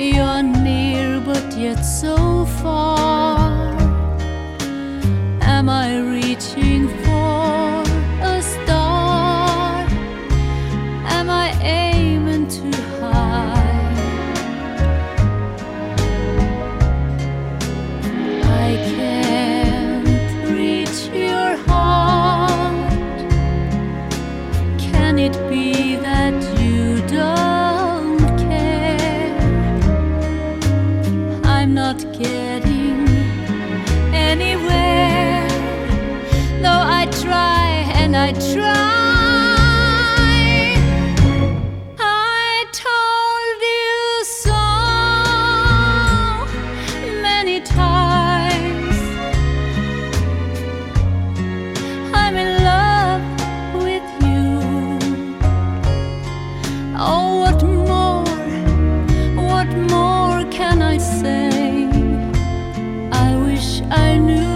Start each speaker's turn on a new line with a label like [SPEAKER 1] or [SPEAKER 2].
[SPEAKER 1] You're near, but yet so far. Am I reaching for a star? Am I aiming too high? I can't reach your heart. Can it be that you don't? getting anywhere. Though I try and I try. I knew